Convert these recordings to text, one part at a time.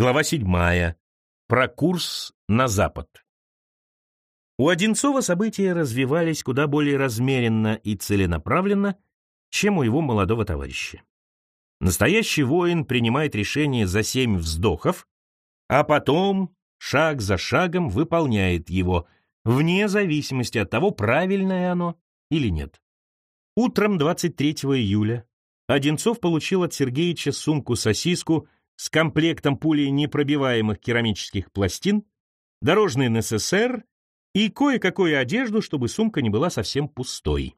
Глава 7. Про курс на запад. У Одинцова события развивались куда более размеренно и целенаправленно, чем у его молодого товарища. Настоящий воин принимает решение за семь вздохов, а потом шаг за шагом выполняет его, вне зависимости от того, правильное оно или нет. Утром 23 июля Одинцов получил от Сергеича сумку-сосиску с комплектом пулей непробиваемых керамических пластин, дорожный НССР и кое-какую одежду, чтобы сумка не была совсем пустой.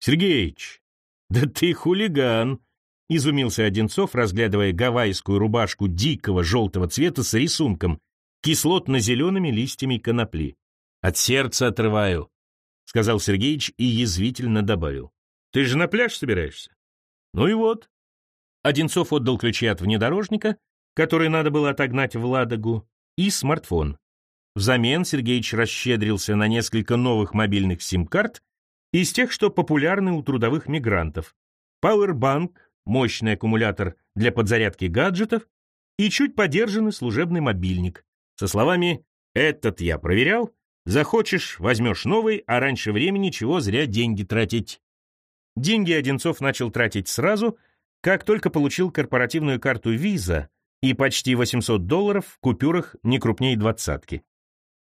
«Сергеич, да ты хулиган!» — изумился Одинцов, разглядывая гавайскую рубашку дикого желтого цвета с рисунком, кислотно-зелеными листьями конопли. «От сердца отрываю», — сказал Сергеич и язвительно добавил. «Ты же на пляж собираешься?» Ну и вот. Одинцов отдал ключи от внедорожника, который надо было отогнать в Ладогу, и смартфон. Взамен Сергеич расщедрился на несколько новых мобильных сим-карт из тех, что популярны у трудовых мигрантов. Powerbank, мощный аккумулятор для подзарядки гаджетов и чуть подержанный служебный мобильник со словами «Этот я проверял, захочешь, возьмешь новый, а раньше времени чего зря деньги тратить». Деньги Одинцов начал тратить сразу, как только получил корпоративную карту Visa и почти 800 долларов в купюрах не крупнее двадцатки.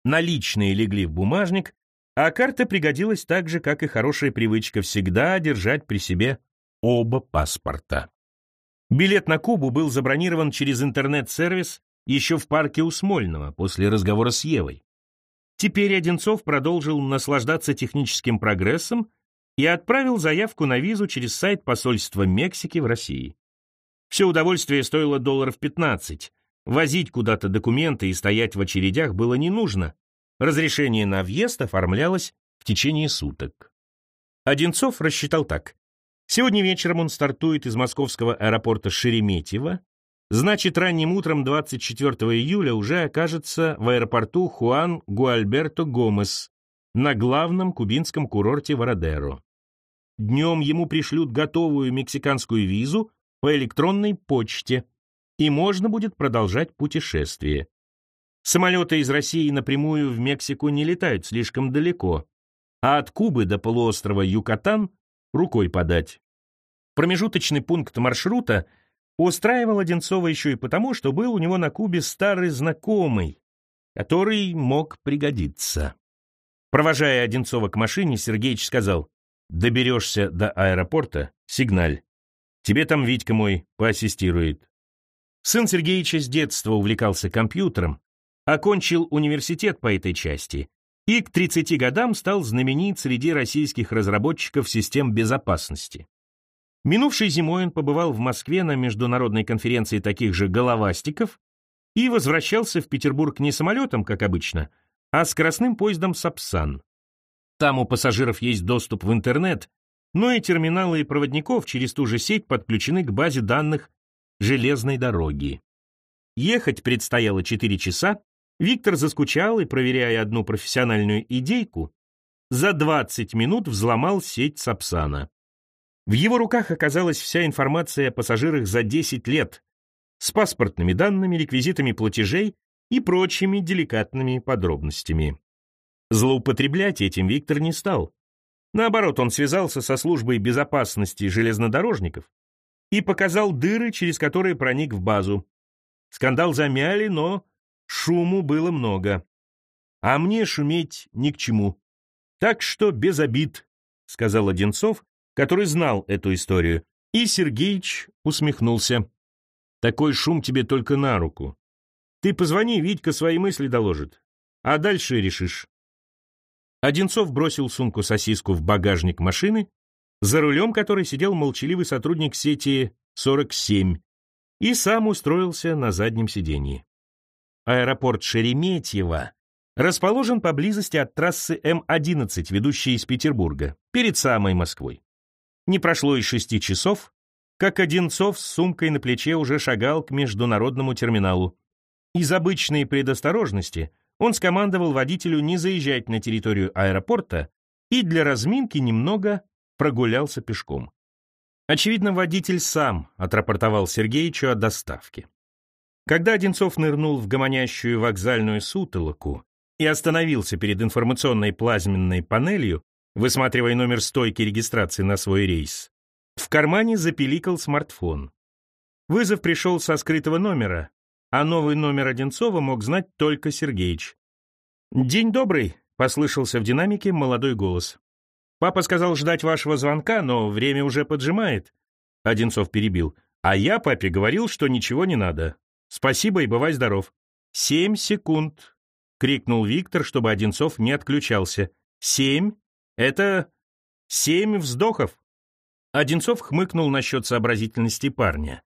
Наличные легли в бумажник, а карта пригодилась так же, как и хорошая привычка всегда держать при себе оба паспорта. Билет на Кубу был забронирован через интернет-сервис еще в парке у Смольного после разговора с Евой. Теперь Одинцов продолжил наслаждаться техническим прогрессом и отправил заявку на визу через сайт посольства Мексики в России. Все удовольствие стоило долларов 15. Возить куда-то документы и стоять в очередях было не нужно. Разрешение на въезд оформлялось в течение суток. Одинцов рассчитал так. Сегодня вечером он стартует из московского аэропорта Шереметьево, значит, ранним утром 24 июля уже окажется в аэропорту Хуан Гуальберто Гомес на главном кубинском курорте Вородеро. Днем ему пришлют готовую мексиканскую визу по электронной почте, и можно будет продолжать путешествие. Самолеты из России напрямую в Мексику не летают слишком далеко, а от Кубы до полуострова Юкатан рукой подать. Промежуточный пункт маршрута устраивал Одинцова еще и потому, что был у него на Кубе старый знакомый, который мог пригодиться. Провожая Одинцова к машине, Сергеич сказал, Доберешься до аэропорта — сигналь. Тебе там Витька мой поассистирует. Сын Сергеича с детства увлекался компьютером, окончил университет по этой части и к 30 годам стал знаменит среди российских разработчиков систем безопасности. Минувшей зимой он побывал в Москве на международной конференции таких же головастиков и возвращался в Петербург не самолетом, как обычно, а скоростным поездом «Сапсан». Там у пассажиров есть доступ в интернет, но и терминалы и проводников через ту же сеть подключены к базе данных железной дороги. Ехать предстояло 4 часа, Виктор заскучал и, проверяя одну профессиональную идейку, за 20 минут взломал сеть Сапсана. В его руках оказалась вся информация о пассажирах за 10 лет с паспортными данными, реквизитами платежей и прочими деликатными подробностями. Злоупотреблять этим Виктор не стал. Наоборот, он связался со службой безопасности железнодорожников и показал дыры, через которые проник в базу. Скандал замяли, но шуму было много. А мне шуметь ни к чему. Так что без обид, — сказал Одинцов, который знал эту историю. И Сергеич усмехнулся. Такой шум тебе только на руку. Ты позвони, Витька свои мысли доложит. А дальше решишь. Одинцов бросил сумку-сосиску в багажник машины, за рулем которой сидел молчаливый сотрудник сети 47, и сам устроился на заднем сидении. Аэропорт Шереметьево расположен поблизости от трассы М-11, ведущей из Петербурга, перед самой Москвой. Не прошло и шести часов, как Одинцов с сумкой на плече уже шагал к международному терминалу. Из обычной предосторожности он скомандовал водителю не заезжать на территорию аэропорта и для разминки немного прогулялся пешком. Очевидно, водитель сам отрапортовал Сергеичу о доставке. Когда Одинцов нырнул в гомонящую вокзальную сутолоку и остановился перед информационной плазменной панелью, высматривая номер стойки регистрации на свой рейс, в кармане запиликал смартфон. Вызов пришел со скрытого номера, а новый номер Одинцова мог знать только Сергеич. «День добрый», — послышался в динамике молодой голос. «Папа сказал ждать вашего звонка, но время уже поджимает». Одинцов перебил. «А я папе говорил, что ничего не надо. Спасибо и бывай здоров. Семь секунд, крикнул Виктор, чтобы Одинцов не отключался. Семь? Это семь вздохов. Одинцов хмыкнул насчет сообразительности парня.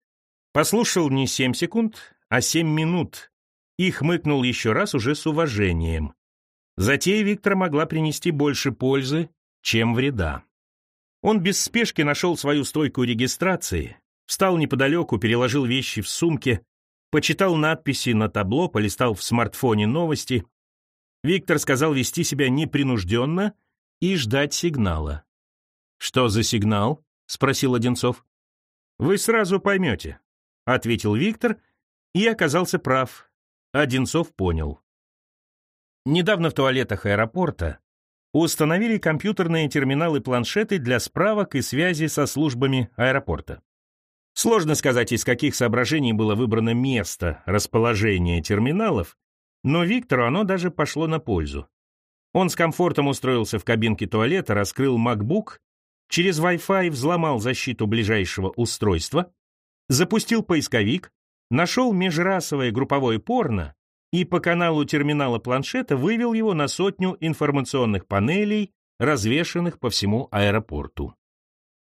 Послушал не семь секунд, а семь минут, и хмыкнул еще раз уже с уважением. Затея Виктора могла принести больше пользы, чем вреда. Он без спешки нашел свою стойку регистрации, встал неподалеку, переложил вещи в сумке, почитал надписи на табло, полистал в смартфоне новости. Виктор сказал вести себя непринужденно и ждать сигнала. «Что за сигнал?» — спросил Одинцов. «Вы сразу поймете», — ответил Виктор и оказался прав. Одинцов понял. Недавно в туалетах аэропорта установили компьютерные терминалы-планшеты для справок и связи со службами аэропорта. Сложно сказать, из каких соображений было выбрано место расположения терминалов, но Виктору оно даже пошло на пользу. Он с комфортом устроился в кабинке туалета, раскрыл MacBook, через Wi-Fi взломал защиту ближайшего устройства, запустил поисковик, нашел межрасовое групповое порно и по каналу терминала планшета вывел его на сотню информационных панелей, развешанных по всему аэропорту.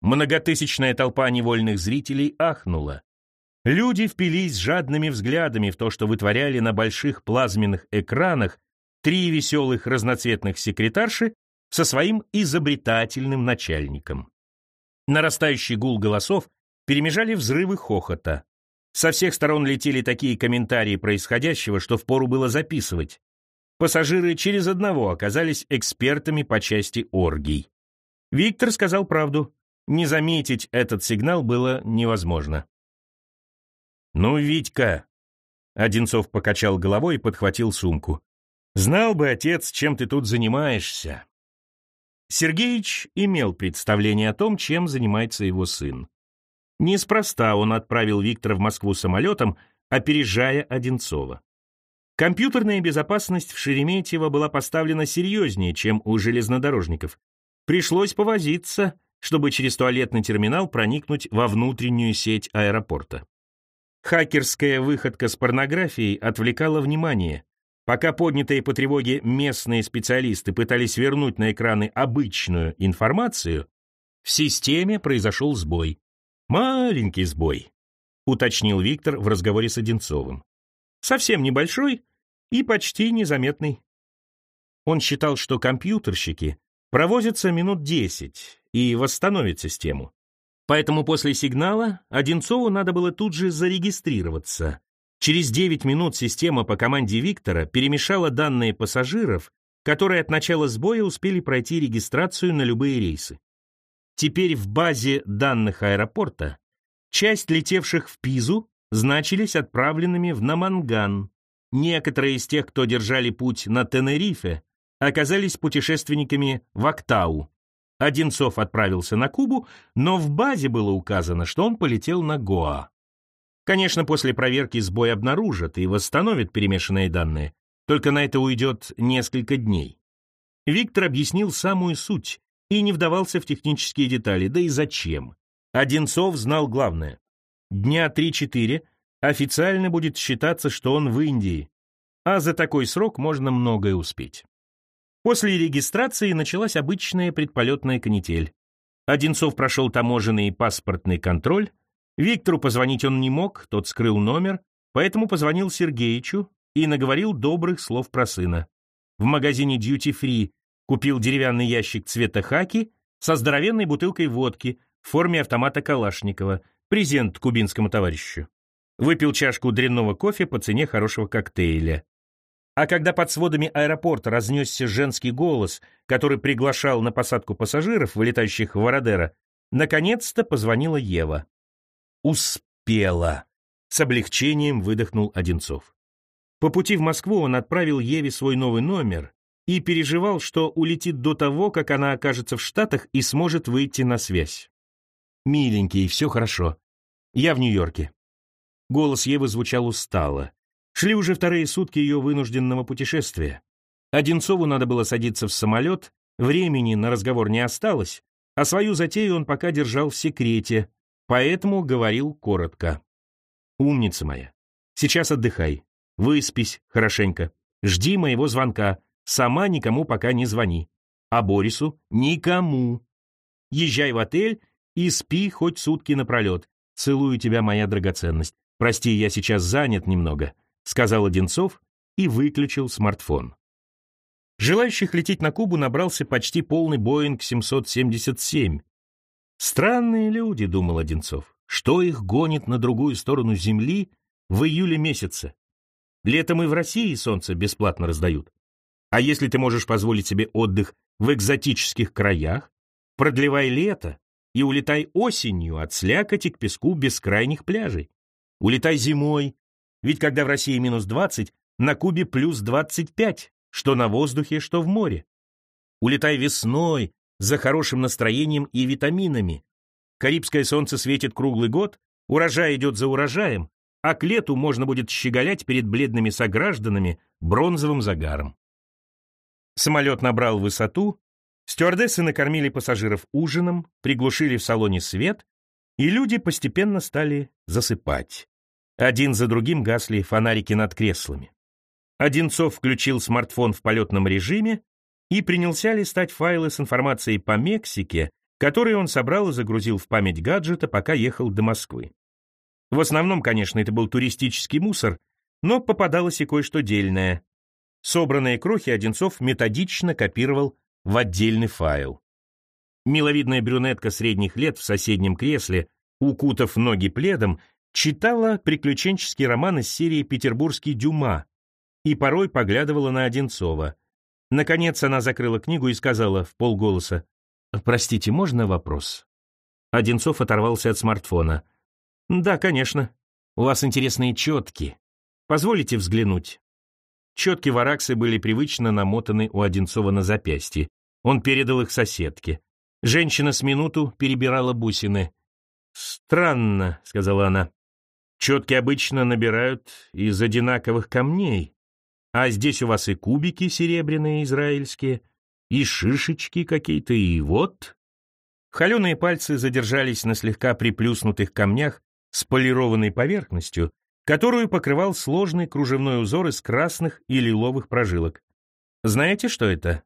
Многотысячная толпа невольных зрителей ахнула. Люди впились жадными взглядами в то, что вытворяли на больших плазменных экранах три веселых разноцветных секретарши со своим изобретательным начальником. Нарастающий гул голосов перемежали взрывы хохота. Со всех сторон летели такие комментарии происходящего, что впору было записывать. Пассажиры через одного оказались экспертами по части оргий. Виктор сказал правду. Не заметить этот сигнал было невозможно. «Ну, Витька!» Одинцов покачал головой и подхватил сумку. «Знал бы, отец, чем ты тут занимаешься». Сергеич имел представление о том, чем занимается его сын. Неспроста он отправил Виктора в Москву самолетом, опережая Одинцова. Компьютерная безопасность в Шереметьево была поставлена серьезнее, чем у железнодорожников. Пришлось повозиться, чтобы через туалетный терминал проникнуть во внутреннюю сеть аэропорта. Хакерская выходка с порнографией отвлекала внимание. Пока поднятые по тревоге местные специалисты пытались вернуть на экраны обычную информацию, в системе произошел сбой. Маленький сбой, уточнил Виктор в разговоре с Одинцовым. Совсем небольшой и почти незаметный. Он считал, что компьютерщики провозятся минут десять, и восстановит систему. Поэтому после сигнала Одинцову надо было тут же зарегистрироваться. Через 9 минут система по команде Виктора перемешала данные пассажиров, которые от начала сбоя успели пройти регистрацию на любые рейсы. Теперь в базе данных аэропорта часть летевших в Пизу значились отправленными в Наманган. Некоторые из тех, кто держали путь на Тенерифе, оказались путешественниками в Актау. Одинцов отправился на Кубу, но в базе было указано, что он полетел на Гоа. Конечно, после проверки сбой обнаружат и восстановят перемешанные данные, только на это уйдет несколько дней. Виктор объяснил самую суть и не вдавался в технические детали, да и зачем. Одинцов знал главное. Дня 3-4 официально будет считаться, что он в Индии, а за такой срок можно многое успеть. После регистрации началась обычная предполетная канитель. Одинцов прошел таможенный и паспортный контроль. Виктору позвонить он не мог, тот скрыл номер, поэтому позвонил Сергеичу и наговорил добрых слов про сына. В магазине Duty Free купил деревянный ящик цвета хаки со здоровенной бутылкой водки в форме автомата Калашникова, презент кубинскому товарищу. Выпил чашку дрянного кофе по цене хорошего коктейля. А когда под сводами аэропорта разнесся женский голос, который приглашал на посадку пассажиров, вылетающих в Вородеро, наконец-то позвонила Ева. Успела. С облегчением выдохнул Одинцов. По пути в Москву он отправил Еве свой новый номер и переживал, что улетит до того, как она окажется в Штатах и сможет выйти на связь. «Миленький, все хорошо. Я в Нью-Йорке». Голос Евы звучал устало. Шли уже вторые сутки ее вынужденного путешествия. Одинцову надо было садиться в самолет, времени на разговор не осталось, а свою затею он пока держал в секрете, поэтому говорил коротко. «Умница моя, сейчас отдыхай, выспись хорошенько, жди моего звонка, сама никому пока не звони, а Борису никому. Езжай в отель и спи хоть сутки напролет. Целую тебя, моя драгоценность. Прости, я сейчас занят немного», — сказал Одинцов и выключил смартфон. Желающих лететь на Кубу набрался почти полный Боинг 777. «Странные люди», — думал Одинцов, — «что их гонит на другую сторону Земли в июле месяце? Летом и в России солнце бесплатно раздают. А если ты можешь позволить себе отдых в экзотических краях, продлевай лето и улетай осенью от слякоти к песку бескрайних пляжей. Улетай зимой, ведь когда в России минус 20, на Кубе плюс 25 что на воздухе, что в море. Улетай весной, за хорошим настроением и витаминами. Карибское солнце светит круглый год, урожай идет за урожаем, а к лету можно будет щеголять перед бледными согражданами бронзовым загаром. Самолет набрал высоту, стюардессы накормили пассажиров ужином, приглушили в салоне свет, и люди постепенно стали засыпать. Один за другим гасли фонарики над креслами. Одинцов включил смартфон в полетном режиме и принялся листать файлы с информацией по Мексике, которые он собрал и загрузил в память гаджета, пока ехал до Москвы. В основном, конечно, это был туристический мусор, но попадалось и кое-что дельное. Собранные крохи Одинцов методично копировал в отдельный файл. Миловидная брюнетка средних лет в соседнем кресле, укутав ноги пледом, читала приключенческий роман из серии «Петербургский Дюма», и порой поглядывала на Одинцова. Наконец она закрыла книгу и сказала в полголоса, «Простите, можно вопрос?» Одинцов оторвался от смартфона. «Да, конечно. У вас интересные четки. Позволите взглянуть?» Четки вараксы были привычно намотаны у Одинцова на запястье. Он передал их соседке. Женщина с минуту перебирала бусины. «Странно», — сказала она. «Четки обычно набирают из одинаковых камней. А здесь у вас и кубики серебряные израильские, и шишечки какие-то, и вот...» Холеные пальцы задержались на слегка приплюснутых камнях с полированной поверхностью, которую покрывал сложный кружевной узор из красных и лиловых прожилок. «Знаете, что это?»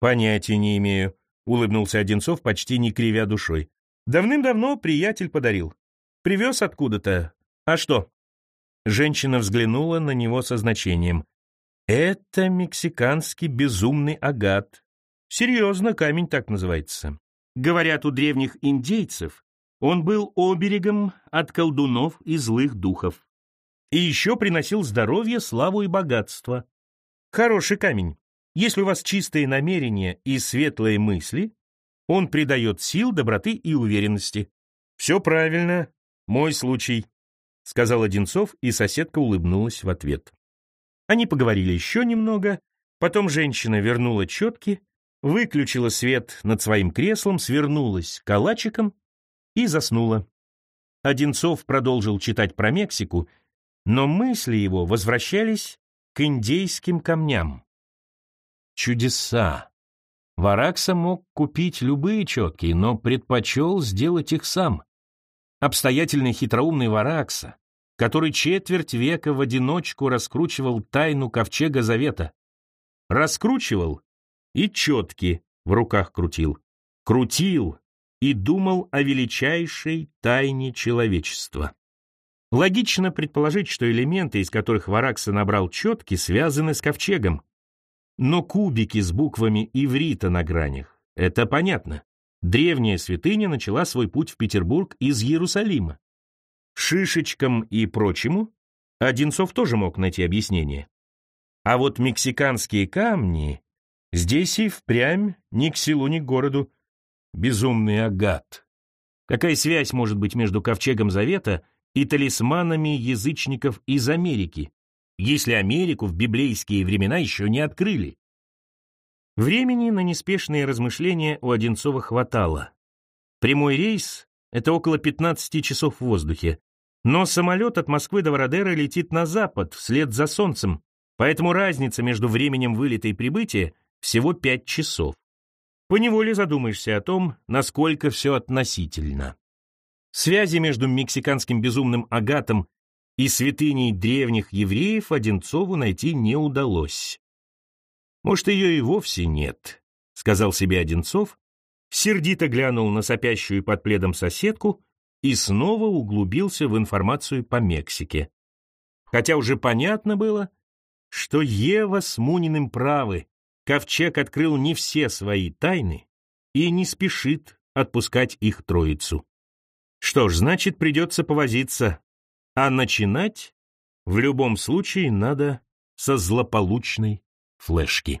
«Понятия не имею», — улыбнулся Одинцов, почти не кривя душой. «Давным-давно приятель подарил. Привез откуда-то. А что?» Женщина взглянула на него со значением. Это мексиканский безумный агат. Серьезно, камень так называется. Говорят, у древних индейцев он был оберегом от колдунов и злых духов. И еще приносил здоровье, славу и богатство. Хороший камень. Если у вас чистые намерения и светлые мысли, он придает сил, доброты и уверенности. Все правильно, мой случай, — сказал Одинцов, и соседка улыбнулась в ответ. Они поговорили еще немного, потом женщина вернула четки, выключила свет над своим креслом, свернулась калачиком и заснула. Одинцов продолжил читать про Мексику, но мысли его возвращались к индейским камням. Чудеса! Варакса мог купить любые четки, но предпочел сделать их сам. Обстоятельный хитроумный Варакса, который четверть века в одиночку раскручивал тайну ковчега завета. Раскручивал и четки в руках крутил. Крутил и думал о величайшей тайне человечества. Логично предположить, что элементы, из которых Варакса набрал четки, связаны с ковчегом. Но кубики с буквами иврита на гранях — это понятно. Древняя святыня начала свой путь в Петербург из Иерусалима шишечкам и прочему, Одинцов тоже мог найти объяснение. А вот мексиканские камни здесь и впрямь ни к селу, ни к городу. Безумный агат. Какая связь может быть между ковчегом Завета и талисманами язычников из Америки, если Америку в библейские времена еще не открыли. Времени на неспешные размышления у Одинцова хватало. Прямой рейс — это около 15 часов в воздухе, но самолет от Москвы до Вородера летит на запад, вслед за Солнцем, поэтому разница между временем вылета и прибытия всего 5 часов. Поневоле задумаешься о том, насколько все относительно. Связи между мексиканским безумным агатом и святыней древних евреев Одинцову найти не удалось. Может, ее и вовсе нет, сказал себе Одинцов, сердито глянул на сопящую под пледом соседку и снова углубился в информацию по Мексике. Хотя уже понятно было, что Ева с Муниным правы, Ковчег открыл не все свои тайны и не спешит отпускать их троицу. Что ж, значит, придется повозиться, а начинать в любом случае надо со злополучной флешки.